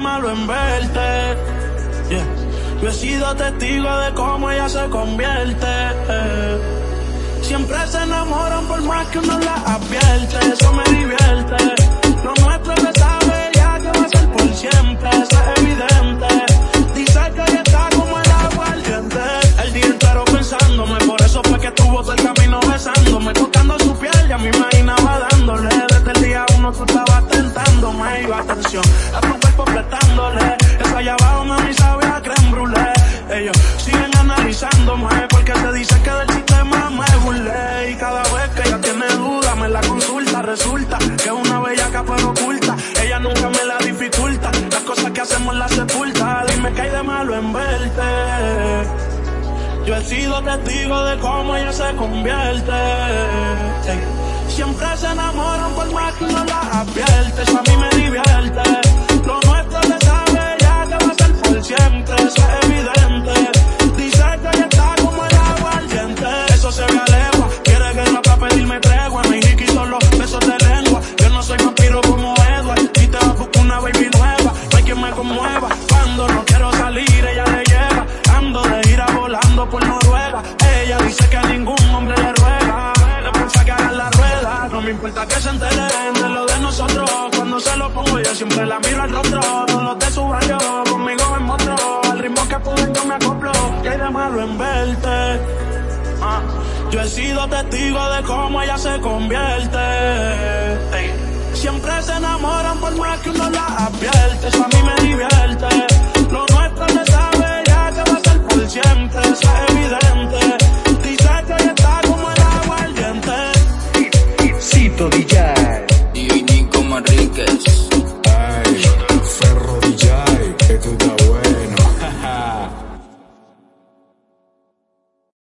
malo en verte. Yo he sido testigo de cómo ella se convierte. Siempre se enamoran por más que uno la advierte. Eso me divierte. Lo nuestro se sabe ya que va a ser por siempre. Eso es evidente. Dice que ella está como el agua ardiente. El día entero pensándome. Por eso fue que estuvo todo el camino besándome. Tocando su piel, ya me imaginaba dándole. Desde el día uno tú estabas tentándome. Iba atención Que es una bellaca pero oculta. Ella nunca me la dificulta. Las cosas que hacemos las sepulta. Dime que hay de malo en verte. Yo he sido testigo de cómo ella se convierte. Siempre se enamoran por más que uno la advierte. Dice que ningún hombre le ruega. Le que haga la rueda. No me importa que se enteren de lo de nosotros. Cuando se lo pongo yo siempre la miro al rostro. Todos los de su barrio conmigo me mostró. Al ritmo que pude yo me acoplo. ¿Qué hay malo en verte? Ah, Yo he sido testigo de cómo ella se convierte. Siempre se enamoran por más que uno la advierte. Eso a mí me divierte. Benito Villar. DJ Nico Ay,